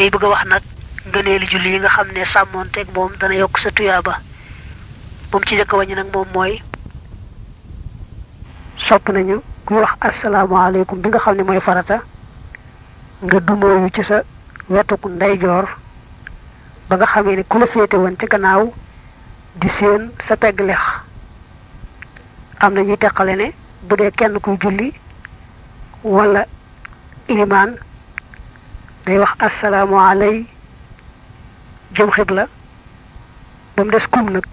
day bëgg wax nag ngëneeli julli yi nga xam ne sàmmoonteeg moom dana yokk sa tuyaaba. moom ci jëkk wañu nag moom mooy sopp nañu kuy wax asalaamaaleykum bi nga xam ne mooy farata nga dumóoyu ci sa wetuk ndeyjoor ba nga xamee ne ku la féete woon ci gannaaw di seen sa pegg lex am na ñuy teqale bu dee kenn kuy julli wala ilimaan day wax asalaamaalay jëm xibla ba mu des kum nag.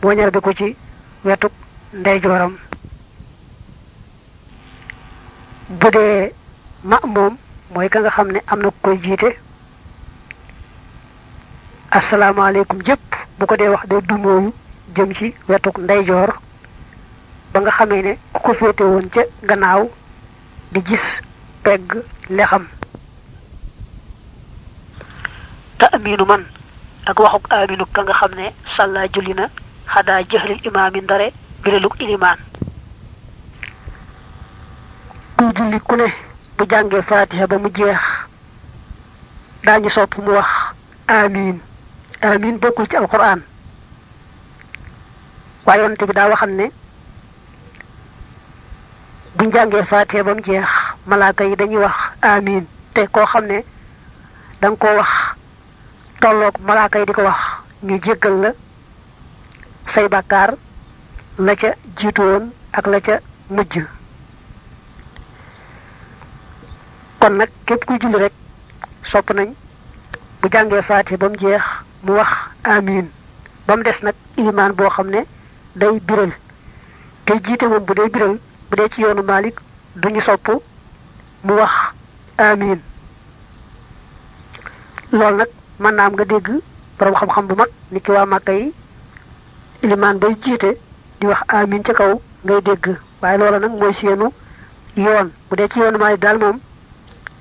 Boo ñarbe ko ci wetuk ndeyjooram bu dee ma moom mooy ka nga xam ne am na ku koy jiite. Asalaamaaleykum jëpp bu ko dee wax day dumóoyu jëm ci wetuk ndeyjoor ba nga xamee ne ku ko féete woon ca gannaaw di gis pegg lexam te aminu man. Ak waxuk aminu ka nga xam ne sàllaa julli na xadaa ndare biraluk ilimaan. Kuy julli ku ne bu fatiha ba mu jeex sopp mu wax amin amin bokkul ci alquran waaye yonte bi daa ne buñ jàngee fatiha ba mu jeex malaaka yi dañuy wax amin te koo xam wax tolloog malaaka yi di wax ñu jéggal la say bàkkaar la ca jiitu woon ak la ca mujj. Kon nag képp kuy julli rek sopp nañ bu jàngee faatiha ba mu wax amin. Ba mu des nag ilimaan boo xam ne day biral. Te jiite moom bu dee biral bu dee ci yoonu Malik duñu sopp mu wax amin. Loolu nag mën naa am nga dégg borom xam-xam bu mag ni ki waa Màkka yi ilimaan bay di wax amin ca kaw ngay dégg. Waaye loola nag mooy seenu yoon. Bu dee ci yoonu Malik daal moom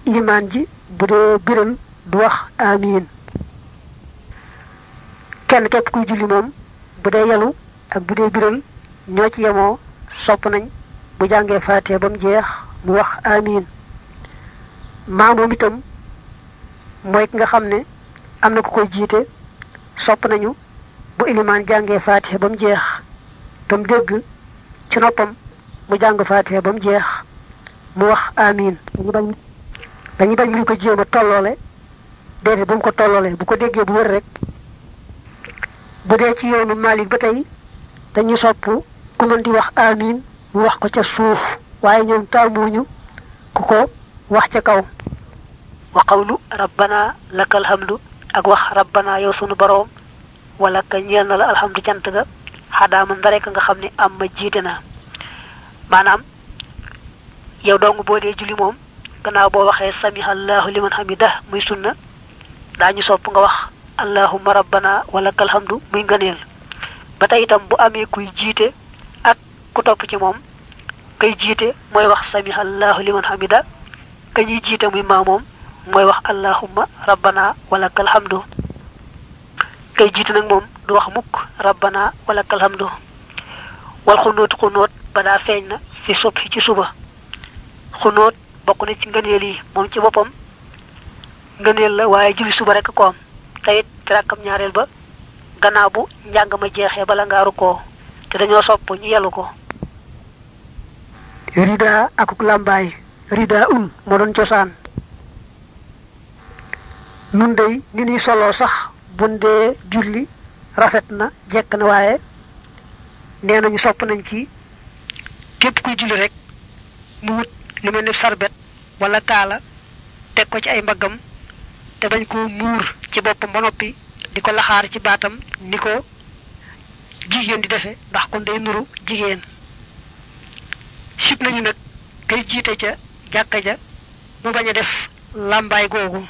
ilimaan ji bu dee biral du wax amin. Kenn képp kuy julli moom bu dee yalu ak bu dee biral ñoo ci yemoo sopp nañ bu jàngee faatee ba jeex mu wax amin. Maa moom itam mooy ki nga xam ne am na ku koy jiite. Sopp nañu bu ilimaan jàngee faatee ba mu jeex te mu dégg ci noppam mu jàng faatee ba mu jeex mu wax amin dañu bañ dañu bañ luñ ko jéem a tolloole. Déedéet bu mu ko tolloole bu ko déggee bu wér rek. Bu dee ci yoonu Malik ba tey dañu sopp ku mën di wax amin mu wax ko ca suuf. Waaye ñoom taamuñu ku ko wax ca kaw. Wa qawlu rabbana lakal hamdu ak wax rabbana yow sunu boroom wala ka ñeel na la alhamdu cant ga. Xadaama ndare ka nga xam ne am ma jiite na. Maanaam yow dong boo dee julli moom gannaaw boo waxee samiha allahu liman hamida muy sunna daañu sopp nga wax allahumma rabbana wala kalhamdu muy ngëneel. Ba itam bu amee kuy jiite ak ku topp ci moom kay jiite mooy wax samiha allahu liman hamida ka ñuy jiite muy mooy wax allahumma rabbana wala kalhamdu kay jiite nag moom du wax mukk rabbana wala kalhamdu wal xunóot xunóot ba daa feeñ na fi subhi ci suba. Xunóot bokk na ci ngëneel yi moom ci boppam. Ngëneel la waaye julli suba rek ko am. Tayit ci rakkam ñaareel ba gannaaw bu njàng ma jeexee bala nga rukkoo te dañoo sopp ñu yelu ko. Rida akuk làmbaay rida un doon nun day ni nuy soloo sax bun dee julli rafet na jekk na waaye nee nañu sopp nañ ci képp kuy julli rek mu wut lu mel sarbet wala kaala teg ko ci ay mbaggam te bañ ko muur ci boppam ba noppi di ko laxaar ci baatam ni ko jigéen di defe ndax kon day nuru jigéen. Sib nañu nag kay jiite ca jàkka ja mu bañ a def làmbaay googu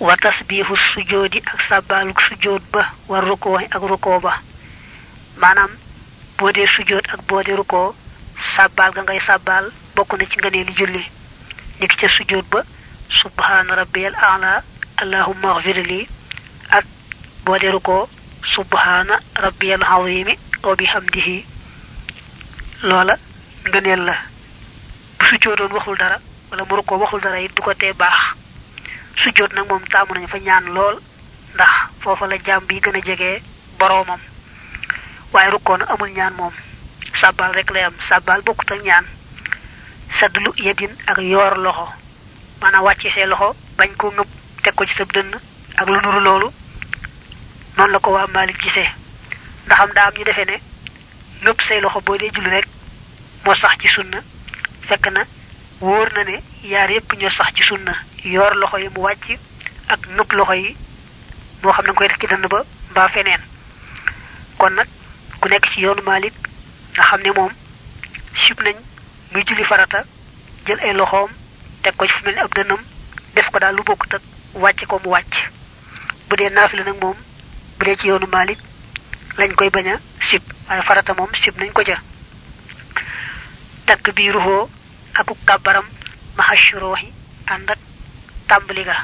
wa tasbihu sujoodi ak sàbbaaluk sujood ba war rukoo ak rukoo ba. Maanaam boo dee sujood ak boo dee rukoo sàbbaal ga ngay sàbbaal bokk na ci ngëneeli julli. Niki ca sujood ba subhaana rabbiyal a'la allahumma ighfir li ak boo dee rukoo subhaana rabbiyal azimi wa bihamdihi. Loola ngëneel la. Bu sujoodoon waxul dara wala mu rukoo waxul dara it tee baax sujjóot nag moom taamu nañu fa ñaan lool ndax foofa la jaam bi gën a jege boroomam. Waaye nag amul ñaan moom. Sàbbaal rek lay am. Sàbbaal bokkut ak ñaan. Saddlu yedin ak yoor loxo. Maanaam wàcce say loxo bañ ko ngëb teg ko ci sa dënn ak lu nuru loolu. Noonu la ko waa Malik gisee. Ndaxam daa am ñu defee ne ngëb say loxo dee julli rek moo sax ci sunna. Fekk na wóor na ne yaar yépp ñoo sax ci sunna yoor loxo yi mu ak ngëb loxo yi moo xam nga koy def ci dënn ba mbaa feneen. Kon nag ku nekk ci yoonu Malik nga xam ne moom sib nañ muy julli farata jël ay loxoom teg ko ci fu mel ab def ko daal lu bokkut ak wàcc ko mu wàcc. Bu dee naafila nag moom bu dee ci yoonu Malik lañ koy bañ a sib waaye farata moom sib nañ ko ja takk bii ruxoo aku kàbbaram ak tàmbali ga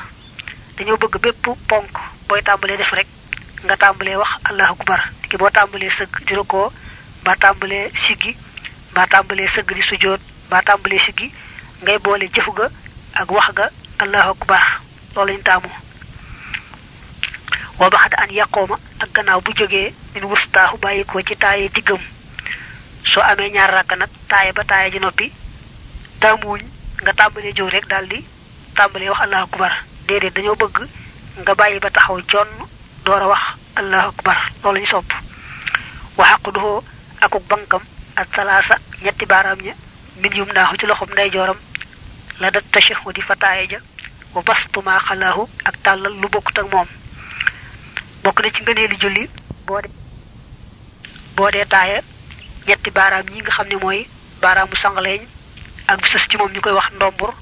dañoo bëgg bépp ponk booy tàmbalee def rek nga tàmbalee wax allahu akbar. Ki boo tàmbalee sëgg di rukkoo mbaa tàmbalee siggi mbaa tàmbalee sëgg di sujjóot mbaa tàmbalee siggi ngay boole jëfu ga ak wax ga allahu akbar. Loolu lañ taamu. Wa baxda an yàqooma ak gannaaw bu jógee min wustaahu bàyyikoo ci taaye diggam. Soo amee ñaar ràkk nag taaye ba taaye ji noppi taamuwuñ nga tàmbalee jóg rek daal di tàmbalee wax allahu akbar. Déedéet dañoo bëgg nga bàyyi ba taxaw jonn door a wax allahu akbar. Loolu lañu sopp. Waxaqu duhoo akuk bankam ak salaasa ñetti baaraam ña min yum naaxu ci loxob ndeyjooram. La dat tashahudi fa taaye ja. Wa bastuma xalaahu ak tàllal lu bokkut ak moom. Bokk na ci ngëneeli julli boo de taaya ñetti baaraam ñi nga xam ne mooy baaraamu sangaleeñ ak bu ci moom ñu koy wax ndombur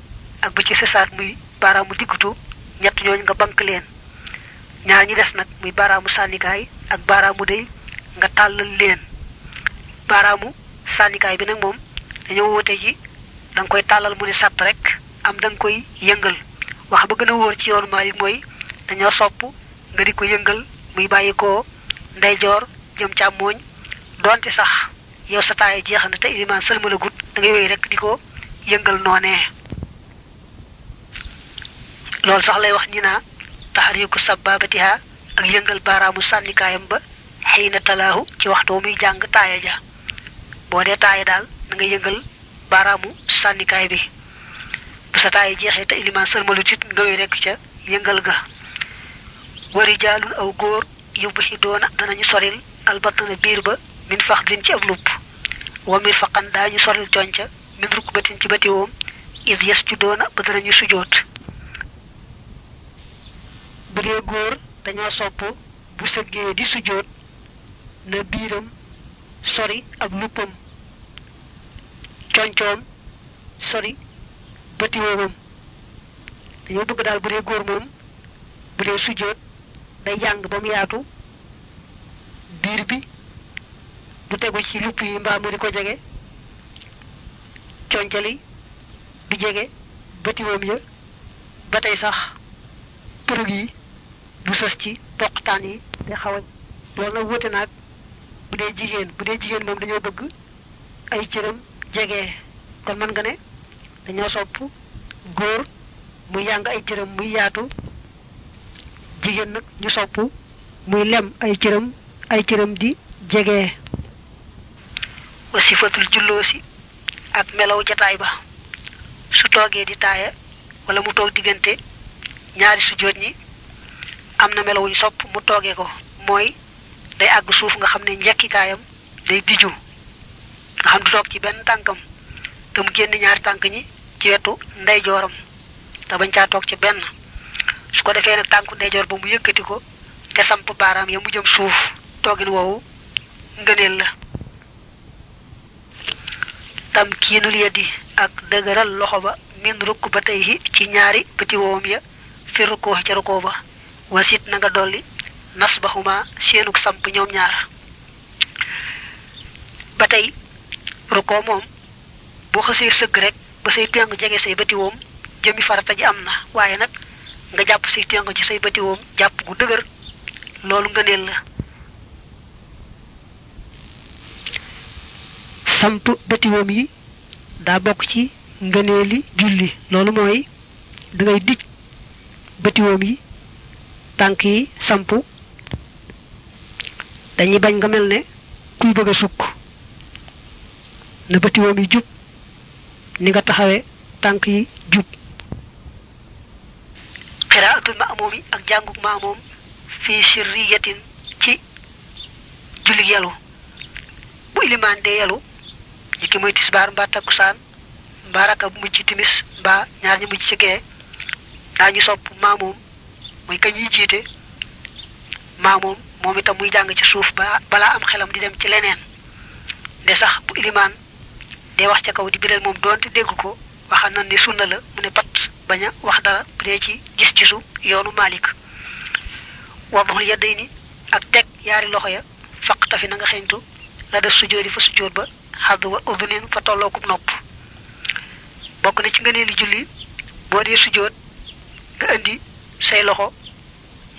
ak bu ci sësaat muy baaraamu diggutu ñett ñooñu nga bank leen. Ñaar ñi des nag muy baaraamu sànnikaay ak baaraamu dey nga tàllal leen. Baaraamu sànnikaay bi nag moom dañoo woote ji da nga koy tàllal mu ne sàtt rek am da nga koy yëngal. Wax ba gën a wóor ci yoonu Maalik mooy dañoo sopp nga di ko yëngal muy bàyyi ko ndeyjoor jëm càmmooñ. Donte sax yow sa jeex na te sëlmala gut da ngay wéy rek di ko yëngal loolu sax lay wax ñi naa taxariku sababatiha ak yëngal baaraamu sànnikaayam ba xiina talaahu ci waxtu muy jàng taaya ja. Boo dee taaya daal da nga yëngal baaraamu sànnikaay bi. Bu sa taaya jeexee te ilimaan sëlmalu tit nga wéy rek ca yëngal ga. Wari jaalul aw góor xi doona danañu soril albatana biir ba min fax din ci ab lupp. Wa mir faqan daañu soril conca min rukbatin ci batiwoom is yes ju doona ba danañu sujoot bu dee góor dañoo sopp bu sëggee di sujoot na biiram sori ab luppam concoom sori batiwoomam dañoo bëgg daal bu dee góor moom bu dee sujoot day jàng ba mu yaatu biir bi du tegu ci lupp yi mbaa mu di ko jege du jege batiwoom ya ba sax përëg yi du sës ci poqtaan yi day xaw a loolu nag wute naag bu dee jigéen bu dee jigéen moom dañoo bëgg ay cëram jege. Kon mën nga ne dañoo sopp góor muy yàng ay cëram muy yaatu jigéen nag ñu sopp muy lem ay cëram ay cëram di jege. Wa sifatul julloosi ak melaw jataay ba su toogee di taaya wala mu toog diggante ñaari sujjóot ñi am na melaw ñu sopp mu toogee ko mooy day àgg suuf nga xam ne njekkikaayam day diju nga xam du toog ci benn tànkam te mu génn ñaari tànk ñi ci wetu ndeyjooram te bañ caa toog ci benn. Su ko defee nag tànku ndeyjoor ba mu yëkkati ko te samp baaraam ya mu jëm suuf toogin woowu ngëneel la. Tam kiinul yeddi ak dëgëral loxo ba min rukk ba tey ci ñaari bëti woom ya fi rukkoo ca rukkoo ba wasit na nga dolli nas ba xuma seenuk samp ñoom ñaar ba tey rukkoo moom boo xasee sëgg rek ba say téng jege say bëti woom jëmi farata ji am na waaye nag nga jàpp say téng ci say bëti woom jàpp gu dëgër loolu ngëneel la samp yi ci julli. Da ngay yi tànk yi sampu. dañuy bañ nga mel ne kuy bëgg sukk. na bëtiwoom yi jub. ni nga taxawee tànk yi jub. qiraatul ak jànguk ma'mum fi sirriyatin ci julli yalu. bu ilimaan dee yalu ñi ki muy tisbaar mbaa takkusaan mbaa raka bu mujj timis mbaa ñaar ñu mujj ci gee daañu sopp ma'mum muy kañ yi jiite ma'mum moom itam muy jàng ci suuf ba balaa am xelam di dem ci leneen. Nde sax bu ilimaan dee wax ca kaw di biral moom doonte dégg ko waxa na ni sunna la mu ne pat bañ a wax dara bu dee ci gis-gisu yoonu malik wadhul yadayni ak teg yaari loxo ya faq tafi na nga xeñtu la des yi fa sujjóot ba xadd wa udunin fa tollookub nopp. Bokk na ci ngëneeli julli boo dee sujjóot nga indi say loxo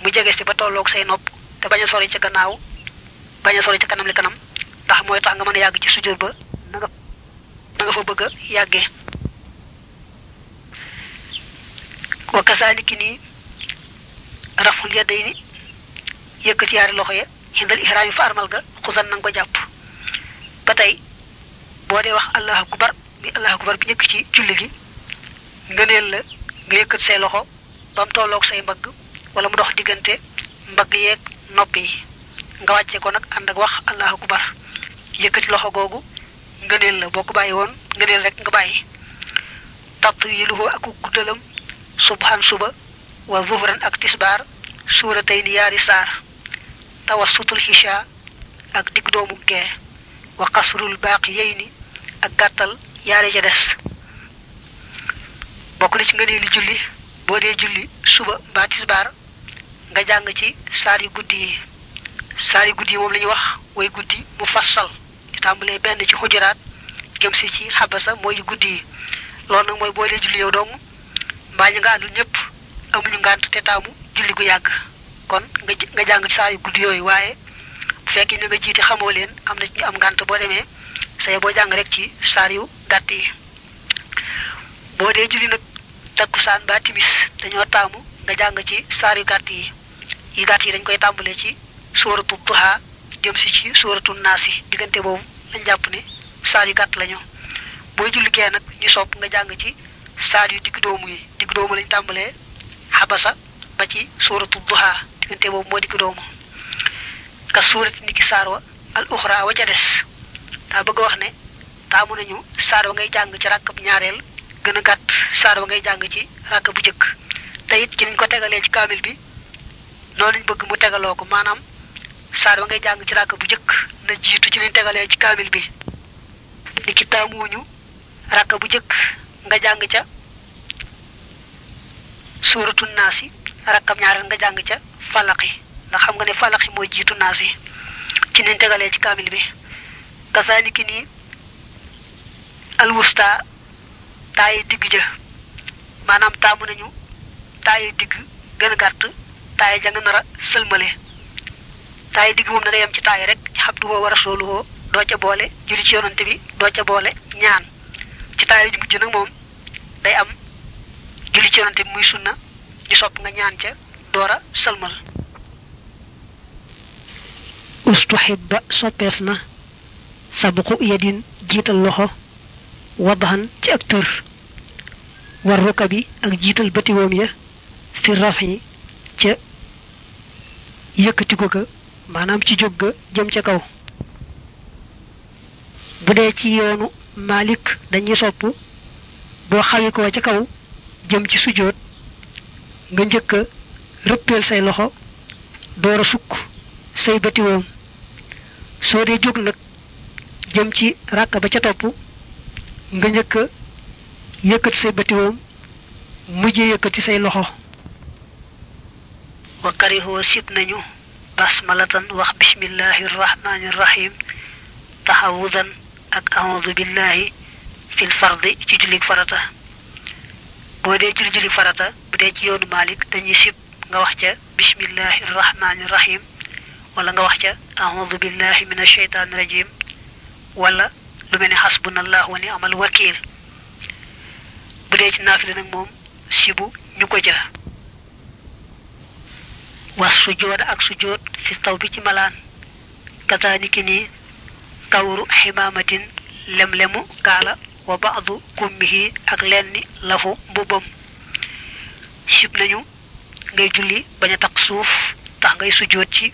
mu jege si ba tolloog say nopp te bañ a sori ca gannaaw bañ sori ca kanam li kanam ndax mooy tax nga mën a yàgg ci sujjóot ba na nga na nga fa bëgg a wa kasaaliki nii raful loxo ya xindal ihraam fa armal ga xusan nanga ko jàpp. Ba tey boo dee wax allahu akbar mi allahu akbar bi njëkk ci julli gi la nga say loxo ba mu tolloog say mbagg wala mu dox diggante mbagg yeeg nopp yi. Nga wàcce ko nag ànd ak wax allahu akbar. Yëkkati loxo googu ngëneel la boo ko bàyyi woon ngëneel rek nga luxoo ak guddalam subhan suba wa zuhran ak tisbaar suuratayni yaari saar. Tawassutul xisha ak digg doomu gee. Wa qasrul baaqiyayni ak gàttal yaari ca des. Bokk na ci ngëneeli julli boo dee julli suba mbaa tisbaar nga jàng ci saar yu guddi yi. Saar yu guddi yi moom wax way guddi mu fassal di tàmbalee benn ci xujuraat jëm si ci xabasa yu guddi yi. Loolu nag mooy boo dee julli yow dong mbaa ñu nga àndul ñëpp amuñu ngànt te taamu julli gu yàgg. Kon nga nga jàng ci saa yu guddi yooyu waaye bu ñu nga jiite xamoo leen am na ci ñu am ngànt boo demee say boo jàng rek ci saar yu gàtt yi. Julli nag takkusaan ba timis dañoo taamu nga jàng ci saar gàtt yi. Yi dañ koy tàmbalee ci sóoratu duha jëm si ci sóoratu naasi. Diggante boobu lañ jàpp ne saar yu gàtt lañu. Boo julli gee nag ñu sopp nga jàng ci saar yu digg doomu yi. Digg doomu lañ tàmbalee xabasa ba ci suuratu duha. Diggante boobu moo digg doomu. Ka suurati niki al uxra wa bëgg wax ne taamu nañu saar wa ngay jàng ci ñaareel gën a gàtt saar wa ngay jàng ci ràkk bu jëkk te it ci ko tegalee ci kaamil bi noonu bëgg mu tegaloo ko. Maanaam saar wa ngay jàng ci ràkk bu jëkk na jiitu ci niñ tegalee ci kaamil bi. Ni ki taamuwuñu ràkk bu jëkk nga jàng ca suuratu naasi rakkam ñaareel nga jàng ca falaqi. Ndax xam nga ne falaqi mooy jiitu naasi ci tegalee ci kaamil bi. Kasaaliki nii alwusta taayi digg ja. Maanaam taamu nañu taayi digg gën a gàtt taayi ja nga nar a sëlmale. Digg moom na nga yem ci taayi rek ci wa rasuluhoo doo ca boole julli ci yonante bi doo ca boole ñaan. Ci taayi ji mujj nag moom day am julli ci yonante bi muy sunna ñu sopp nga ñaan ca doora sëlmal. Ustuhibba soppeef na sabqu yadin jiital loxo وضحن تي اك تور والركبي أك جيتال بتي ووم في الرفع تي يكتي كوكا مانام تي جوغا جيم تي كاو. بودي تي يونو مالك داني سوبو بو خاوي كو تي كاو جيم تي سجود. nga ñëkk rëppeel say loxo door a sukk say bëti woom soo dee jóg nag jëm ci rakka ba nga njëkk a yëkkati say batiwoom mujjee yëkkati say loxo wa karihoo sib nañu basmalatan wax bismillahi rrahmani rrahim taxawudan ak audu billahi fil fardi ci jullik farata boo dee julli julli farata bu dee ci yoonu malik dañuy sib nga wax ca bismillahi rrahmani rrahim wala nga wax ca audu billahi min asheytaani rajim wala lu mel ne xasbunallahu wa ni amal wakil bu dee ci nag moom sibu ñu ko ja was sujooda ak sujood fi taw bi ci malaan kazaniki ni kawru ximaamatin lem-lemu kaala wa baadu kummihi ak lenni lafu mbubam sib nañu ngay julli bañ a taq suuf tax ngay sujoot ci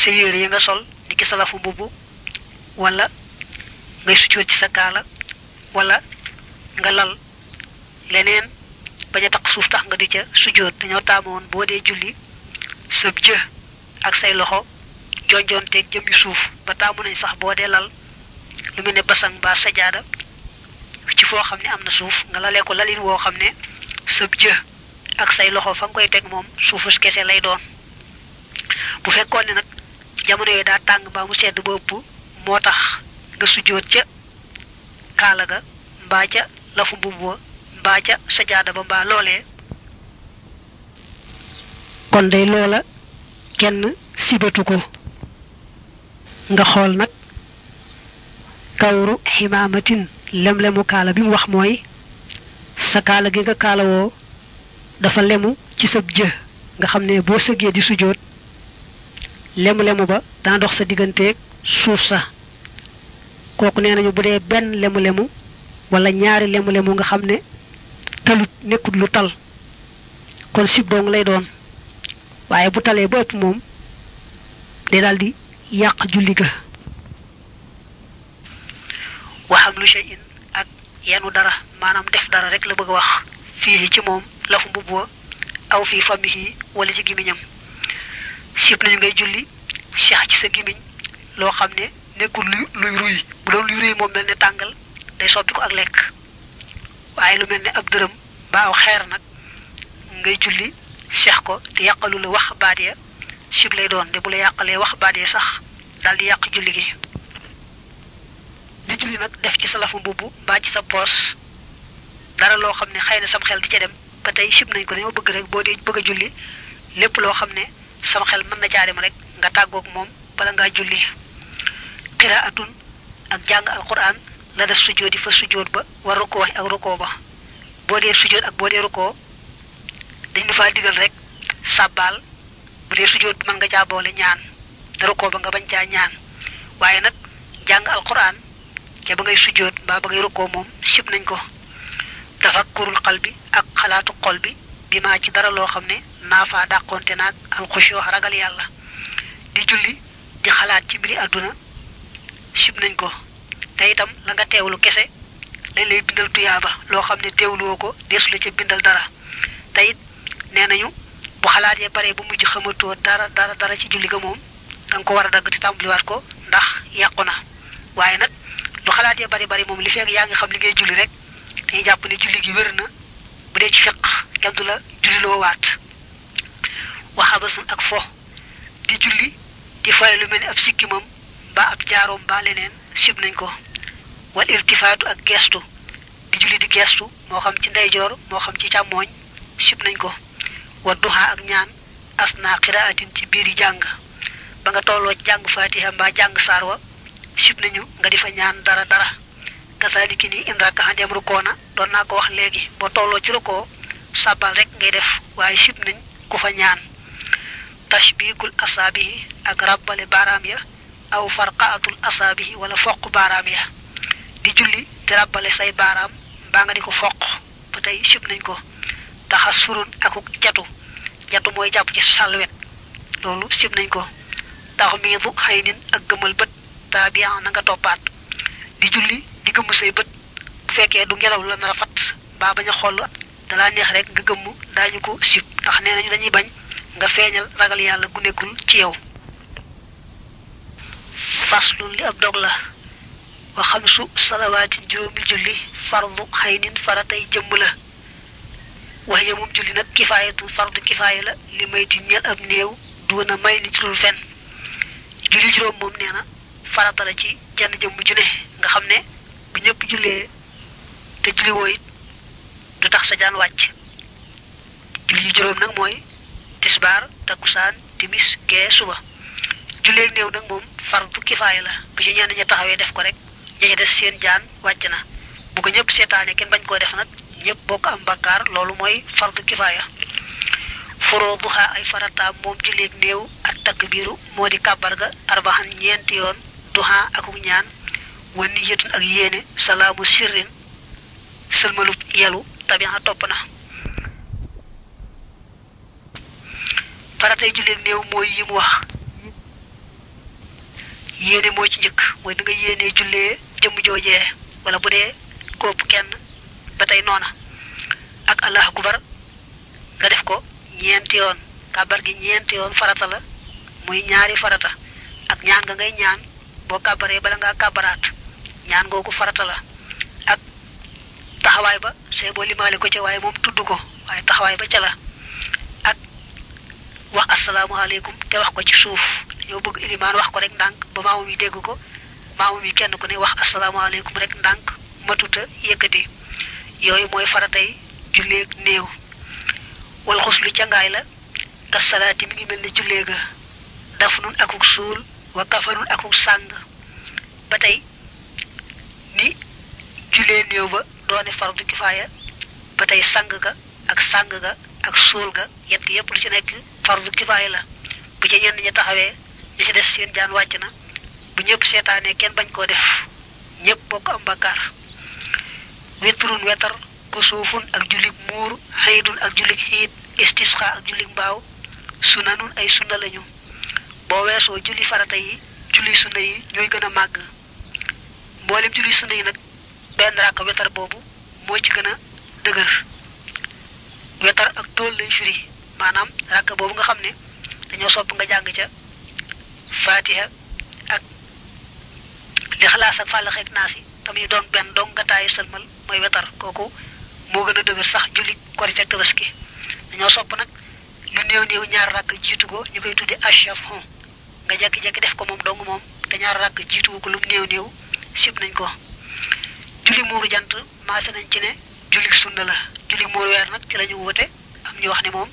sa yére yi nga sol ni ki sa lafu mbubu wala ngay sujoot ci sa kaala wala nga lal leneen bañ a taq suuf tax nga di ca sujoot dañoo taamoon boo dee julli sëb jë ak say loxo jonjonteeg jëm yu suuf. Ba taamu nañ sax boo dee lal lu mel ne basang ba sajaada ci foo xam ne am na suuf nga lalee ko lalin woo xam ne sëb jë ak say loxo fa nga koy teg moom suufus kese lay doon. Bu fekkoon ne nag jamono yooyu daa tàng mbaa mu sedd ba ëpp nga sujjóot ca kaala ga mbaa ca lafu mbubb ba mbaa ca sajaada ba mbaa loolee. Kon day loola kenn sibatu ko. Nga xool nag kawru ximaamatin lem-lemu kaala bi mu wax mooy sa kaala gi nga kaalawoo dafa lemu ci sab jë. Nga xam ne boo di sujoot lemu-lemu ba dana dox sa digganteeg suuf sa kooku nee nañu bu dee benn lemu-lemu wala ñaari lemu-lemu nga xam ne nekkut lu tal kon sib dong lay doon. Waaye bu talee ba moom day daal di julli ga. Waxam lu shay'in ak yenu dara maanaam def dara rek la bëgg wax. Fii ci moom lafu mbubb wa aw fii famihi wala ci gimiñam. Sib nañu ngay julli seex ci sa gimiñ loo xam ne nekkul luy ruy bu doon luy ruy moom mel tàngal day soppi ko ak lekk. Waaye lu mel ne ab dërëm ba aw xeer nag ngay julli seex ko te yàqalu la wax baat ya sib lay doon de bu la yàqalee wax baat ya sax daal di yàq julli gi. Di julli nag def ci sa lafu mbubb mbaa ci sa poos dara loo xam ne xëy na sam xel di ca dem ba tey sib nañ ko dañoo bëgg rek boo dee bëgg a julli lépp loo xam ne sam xel mën na caa dem rek nga tàggoog moom bala ngaa julli. Qiraatun ak jàng alquran la sujjóot yi fa sujjóot ba war rukkoo ak rukkoo ba. Boo dee sujjóot ak boo dee rukkoo dañ faa digal rek sàbbaal. Bu dee sujjóot bi nga caa boole ñaan te rukkoo ba nga bañ caa ñaan. Waaye nag jàng alquran ca ba ngay sujjóot mbaa ba ngay rukkoo moom sib nañ ko. Tafakkurul xal bi ak xalaatu xol bi bi maa ci dara loo xam ne naafaa dàqonte naag alxushoo ragal yàlla. Di julli di xalaat ci mbiri àdduna sib nañ ko te itam la nga teewlu kese lañ lay bindal tuyaaba loo xam ne teewluwoo ko deesu la ca bindal dara te it nee nañu bu xalaat ya bare ba mujj xamatoo dara dara dara ci julli ga moom da nga ko war a dagg te tàmbaliwaat ko ndax yàqu na waaye nag lu xalaat ya bari bari moom li fekk yaa ngi xam li ngay julli rek dañuy jàpp ne julli gi wér na bu dee ci fiq kenn la julli loo waat waxabasun ak fo di julli di fay lu mel ni ab sikkimam mbaa ab jaaroom mbaa leneen sib nañ ko. Wal irtifaatu ak gestu. Di julli di gestu moo xam ci ndeyjoor moo xam ci càmmooñ sib nañ ko. Wa duha ak ñaan asna qiraatin ci biir yi jàng. Ba nga tolloo jàng fatiha mbaa jàng saar wa sib nañu nga di fa ñaan dara dara. Kasaaliki ni in rakka xandeem rukkoo na doon naa ko wax léegi. Boo tolloo ci rukkoo sàbbal rek ngay def waaye sib nañ ku fa ñaan. Tashbikul asaabihi ak rabbale baaraam ya aw farqaatul asaabihi wala foq baaraam ya di julli di say baaraam mbaa nga di ko foq ba tey sib nañ ko. Taxa surun akuk jatu. Jatu mooy jàpp ci sàlwet loolu sib nañ ko. Tax miidu xëy nin ak gëmal bët. Taabiyan na nga toppaat. Di julli di gëmm say bët. Bu fekkee du ngelaw la nar a fat mbaa bañ a xoll dalaa neex rek nga gëmm daañu ko sib. Ndax nee nañu dañuy bañ nga feeñal ragal yàlla gu nekkul ci yow faslun li ab dog la. Wa xamsu salawaatin juróomi julli fardu xaynin faratay jëmm la. Wax ya moom julli nag kifaayatu fardu kifaaya la li mayti ñeel ab néew duuna may ni lul fen julli juróom moom nee na farata la ci jenn jëmm ju ne nga xam ne bu ñëpp jullee te julli it du tax sa jaan wàcc. Julli juróom nag mooy tisbaar takkusaan timis gee suba jullee néew nag moom fardu kifaaya la bu ci ñenn ña taxawee def ko rek ña des seen jaan wàcc na bu ko ñëpp seetaane kenn bañ koo def nag ñëpp bokk am bakkaar loolu mooy fardu kifaaya furuduha ay farata moom julleeg néew at takbiru moo di kàbbar ga arbaxan ñeenti yoon duha akuk ñaan wa niyatun ak yéene salaamu sirrin sëlmalub yelu tabiha topp na faratay julleeg néew mooy yi mu wax yéene moo ci njëkk mooy da nga yéene jullee jëmm joojee wala bu dee kóob kenn ba tey noona. Ak allah akubar nga def ko ñeenti yoon. Kàbbar gi ñeenti yoon farata la muy ñaari farata. Ak ñaan nga ngay ñaan boo kàbbaree bala ngaa kàbbaraat ñaan googu farata la. Ak taxawaay ba see boo limaale ko ca waaye moom tudd ko waaye taxawaay ba ca la. Ak wax asalaamaaleykum te wax ko ci suuf dañoo bëgg ilimaan wax ko rek ndànk ba maamum yi dégg ko. Maamum yi kenn ku ne wax asalaamaaleykum rek ndànk matuta yëkkati. Yooyu mooy faratay julleeg néew. Wal xuslu cangaay la ka salaati mi ngi mel ne jullee ga. Daf nun akuk suul wa kafanun akuk sàng. Ba tey ni jullee néew ba doone fardu kifaaya ba tey sang ga ak sàng ga ak suul ga yett yépp lu ci nekk fardu kifaaya la. Bu ci ñenn ñi taxawee ñi ci des seen jaan wàcc na. Bu ñëpp seetaanee kenn bañ koo def. Ñëpp bokk am bakkaar. Witrun wetar kusuufun ak jullik muur xaydun ak jullik xiit istisqa ak jullik mbaaw sunanun ay sunna lañu. Boo weesoo julli farata yi julli sunna yi ñooy gën a màgg. Mboolem julli sunna yi nag benn ràkk wetar boobu moo ci gën a dëgër. Wetar ak tool lay firi. Maanaam ràkk boobu nga xam ne dañoo sopp nga jàng ca fatiha ak lixlaas ak fàllax ak naas yi. Tamuy doon benn dong nga taayi sëlmal mooy wetar. Kooku moo gën a dëgër sax julli korite ak tabaski. Dañoo sopp nag lu néew néew ñaar rakk jiitu ko ñu koy tuddi ashaf hon nga jekki-jekki def ko moom dong moom te ñaar rakk jiitu ko lu néew néew sib nañ ko. Julli muuru jant maase nañ ci ne julli sunna la. Julli muuru weer nag ci la ñu woote am ñu wax ne moom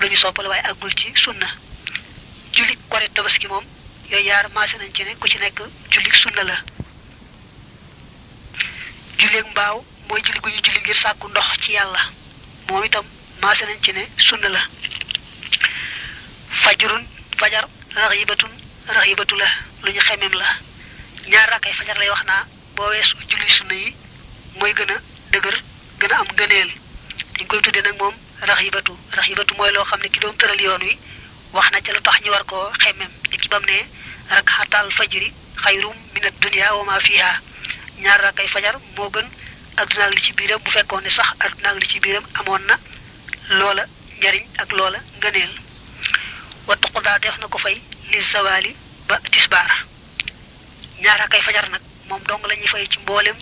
lu ñu soppal waaye àggul ci sunna. Julli korite tabaski moom yooyu yaar maase nañ ci ne ku ci nekk julli sunna la. Julleeg mbaaw mooy julli gu ñu julli ngir sàkku ndox ci yàlla. Moom itam maase nañ ci ne sunna la. Fajrun fajar raxibatun raxibatu la lu ñu xemem la. Ñaar rakkay fajar lay wax naa boo weesu julli sunna yi mooy gën a dëgër gën a am gëneel dañ koy tuddee nag moom raxibatu. Raxibatu mooy loo xam ne ki doon tëral yoon wi wax na ca lu ñu war koo xemem ci bam ne rak xatal fajri xayrum min ad dunya wa ma fiha. Ñaar rakkay fajar moo gën adduna ak li ci biiram. Bu ne sax ak li ci amoon na loola njariñ ak loola ngëneel. Wattu xudaa def na ko fay li zawali ba tisbaar. Ñaar rakkay fajar nag moom dong la ñuy fay ci mboolem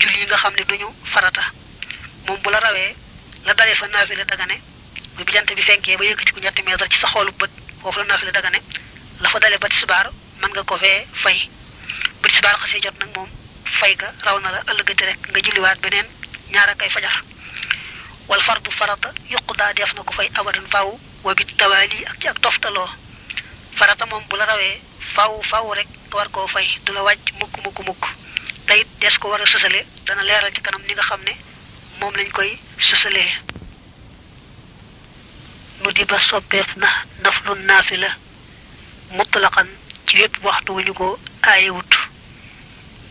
julli nga xam ne duñu farata. Moom bu la rawee la dalee fa muy bi jant bi fenkee ba yëkkati ko ñetti meetar ci sa xoolu bët foofu la naafila dagane la fa dalee ba tisbaar mën nga ko fee fay ba tisbaar xasee jot nag moom fay ga raw na la ëllëgati rek nga julliwaat beneen ñaar ak ay fajar wal fardu farata yuqudaa def na ko fay abadan faaw wa bit tawaali ak ci ak toftaloo farata moom bu la rawee faaw faaw rek war koo fay du la wàcc mukk mukk mukk te it des ko war a dana leeral ci kanam ni nga xam ne lañ koy sësalee nu di ba soppeef na naflu naafila mutlaqan ci wépp waxtu wu ñu ko aayewut.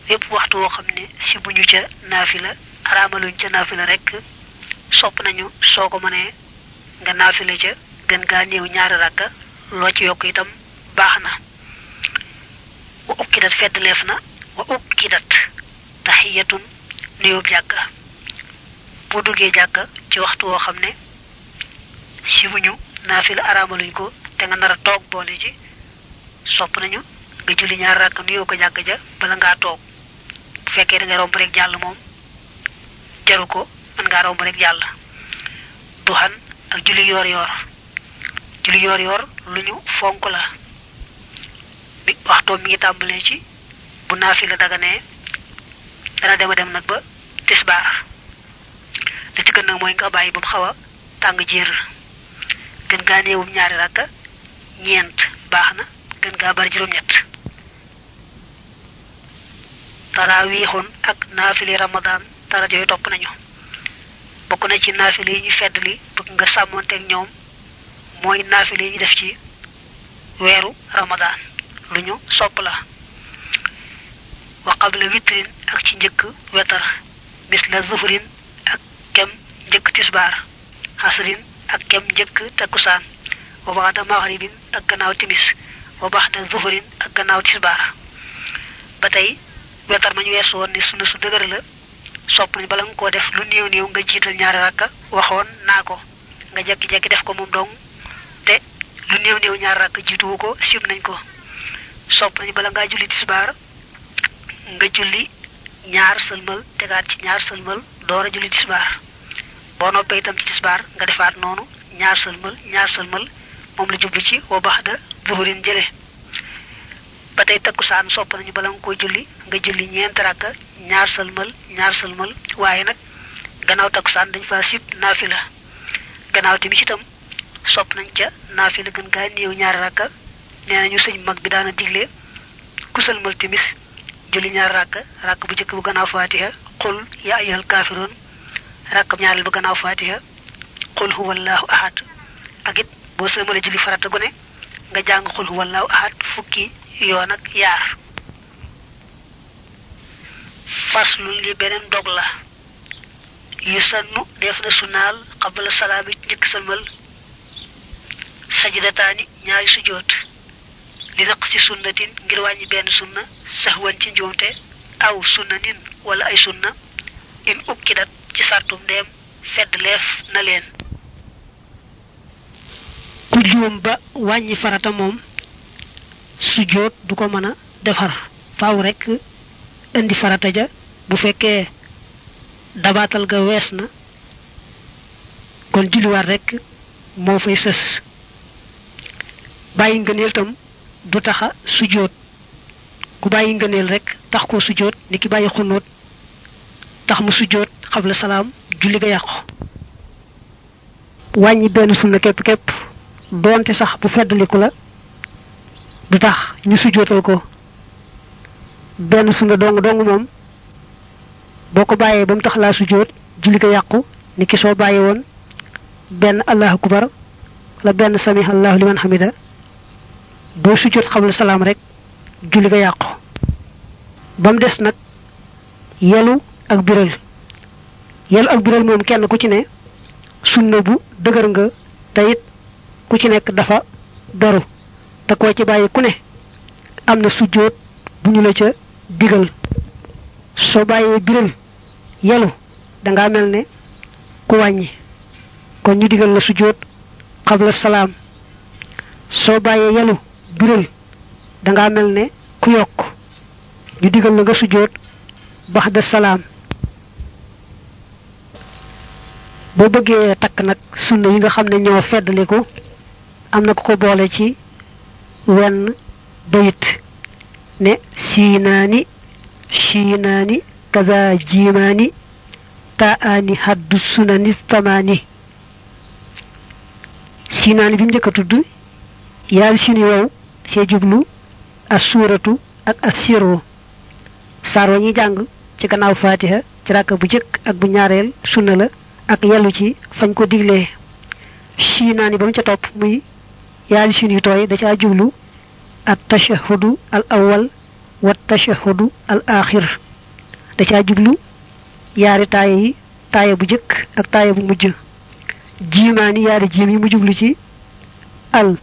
Wépp waxtu woo xam ne si bu ca naafila araamaluñ ca naafila rekk sopp nañu soo ko mënee nga naafila ca gën gaa néew ñaari ràkka loo ci yokk itam baax na. Wa ukkidat feddleef na wa ukkidat taxiyatun nuyób jàkka. Boo duggee jàkka ci waxtu woo xam ne si bu ñu naafila araamaluñ ko te nga nar a toog boole ci sopp nañu nga julli ñaar rakk nuyoo ko jàkk ja bala ngaa toog. Bu fekkee da ngay romb rek jàll moom jaru ko mën ngaa romb rek jàll. Duxan ak julli yoor yoor julli yoor yoor lu ñu fonk la. Mi waxtoo mi ngi tàmbalee ci bu naafila daganee dana dema dem nag ba tisbaar. Li ci gën nag mooy nga bàyyi ba mu xaw a tàng jéer gën gaa néewum ñaari rakka ñeent baax na gën gaa bari juróom-ñett. Tarawiixun ak naafili ramadan dara yooyu topp nañu. Bokk na ci naafili yi ñu fedd li bëgg nga sàmmonteeg ñoom mooy naafile ñu def ci ramadan lu ñu sopp la. Wa qabla witrin ak ci njëkk wetar misla zuhrin ak kem njëkk tisbaar hasrin ak kem njëkk takkusaan. Wa baxda maghribin ak gannaaw timis. Wa baxda zuhrin ak gannaaw tisbaar. Ba tey wetar mañ weesu woon ni sunna su dëgër la. Sopp nañ bala nga koo def lu néew néew nga jiital ñaari rakka. Waxoon naa ko. Nga jekki-jekki def ko moom dong. Te lu néew néew ñaari rakka jiituwu ko sib nañ ko. Sopp nañ bala ngaa julli tisbaar nga julli ñaar sëlmal tegaat ci ñaar sëlmal door a julli tisbaar boo noppee itam ci tisbaar nga defaat noonu ñaar sëlmal ñaar sëlmal moom la jublu ci wa baxda zuhurin jële. Ba tey takkusaan sopp nañu bala nga koy julli nga julli ñeent rakka ñaar sëlmal ñaar sëlmal. Waaye nag gannaaw takkusaan dañ fa sib naafila. Gannaaw timis itam sopp nañ ca naafila gën gaa néew ñaari rakka. Nee nañu sëñ mag bi daana digle ku sëlmal timis julli ñaar rakka rakk bu njëkk bu gannaaw fatiha qul ya ayyuhal kaafiroon rakk ñaareel bu gannaaw fatiha qul huwallahu ahad. Ak it boo sëlmale julli farata gu ne nga jàng qul huwallahu ahad fukki yoon ak yaar faslun li beneen dog la. Yu sannu def na sunaal qabla salaami njëkk sëlmal. Sajidataani ñaari sujoot li naq ci sunnatin ngir wàññi benn sunna saxwan ci njuumte aw sunnanin wala ay sunna. In ukkidat ci sartum ndeem fedd leef na leen. Ku juum ba wàññi farata moom sujoot du ko mën a defar. Faaw rekk indi farata ja bu fekkee dabaatal ga wees na kon julliwaat rekk moo fay sës. Bàyyi ngëneel tam du taxa sujoot ku bàyyi ngëneel rek tax ko sujoot ni ki bàyyi xunóot tax mu sujoot xabla salaam julli ga yàqu. Wàññi benn sunna képp képp doonte sax bu feddaliku la du tax ñu sujootal ko. Benn sunna dong dong moom boo ko bàyyee ba mu tax laa sujoot julli ga yàqu ni ki soo bàyyi woon benn allahu wala benn sami allahu liman hamida boo sujjoot xabla salaam rek julli ga yàqu. Ba mu des nag yelu ak biral. Yelu ak biral moom kenn ku ci ne sunna bu dëgër nga te it ku ci nekk dafa beru te koo ci bàyyi ku ne am na sujjoot bu ñu la ca digal. Soo bàyyee biral yelu danga mel ne ku wàññi. Kon ñu digal la sujjoot xabla salaam. Soo bàyyee yelu biral danga mel ne ku yokk. Ñu digal la nga sujjoot baxda salaam boo bëggee takk nag sunna yi nga xam ne ñoo feddaliku am na ku ko boole ci wenn bayit ne siinaani shiinaani kaza jiimaani taani haddu sunani tamaani siinaani bi mu njëkk a tudd yaari sini wow see jublu as suuratu ak as sirru saar wa jàng ci gannaaw faatiha ci bu jëkk ak bu ñaareel sunna la. Ak yellu ci fañ ko diglee siinaani ba mu ca topp muy yaari sin yu tooy da caa jublu at tashahudu al awwal wa tashahudu al axir da caa jublu yaari taaya yi taaya bu jëkk ak taaya bu mujj. Jiimaani yaari jiim yi mu jublu ci al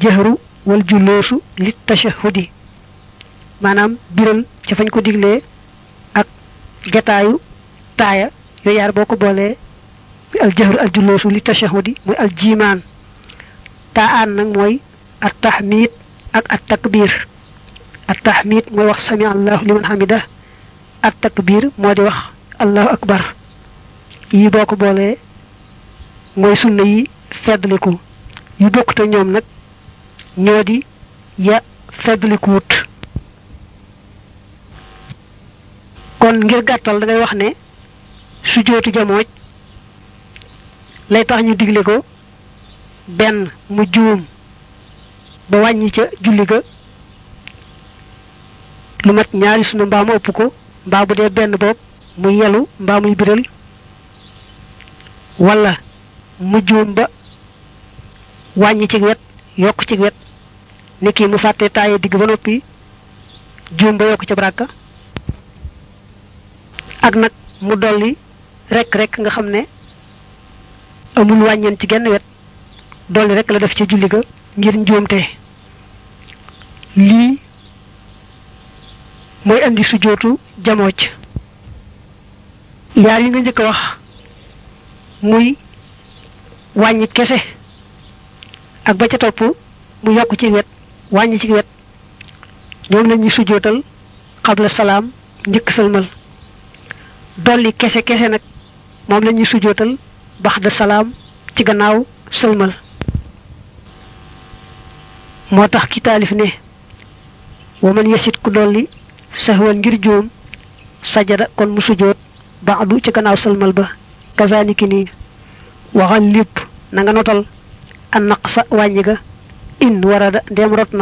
jahru wal julloosu li tashahudi maanaam biral ca fañ ko diglee ak jataayu taaya yooyu yaar boo ko boolee al jahru al julloosu li tashahudi muy al jiimaan taa aan nag mooy at tahmid ak at takbir at tahmid mooy wax sami allahu liman hamida at takbir moo di wax allahu akbar yi boo ko boolee mooy sunna yi feddliku yu bokkute ñoom nag ñoo di ya feddlikuwut kon ngir gàttal da ngay wax ne sujootu jamooj lay tax ñu digle ko benn mu juum ba wàññi ca julli ga. Lu mat ñaari sunu mbaa mu ëpp ko mbaa bu dee benn boog mu yelu mbaa muy biral. Wala mu juum ba wàññi ci wet yokk ci wet. Niki mu fàtte taaye digg ba noppi juum ba yokk ca baraka. Ak nag mu dolli rek rek nga xam amul wàññeen ci genn wet dolli rek la def ci julli ga ngir njuumte. Lii mooy andi sujootu jamooc yaar yi nga njëkk wax muy wàññi kese ak ba ca topp mu yokk ci wet wàññi ci wet. Ñoom la ñuy sujootal xabla salaam njëkk dolli kese kese nag moom la ñuy sujootal baxda salaam ci gannaaw sëlmal moo tax ki taalif ne wa man yasit ku dolli sahwan ngir joom sajada kon mu sujoot ba'du ci gannaaw sëlmal ba kazaniki nii waxal lépp na nga notal an naqsa wàññi in warada ndem rot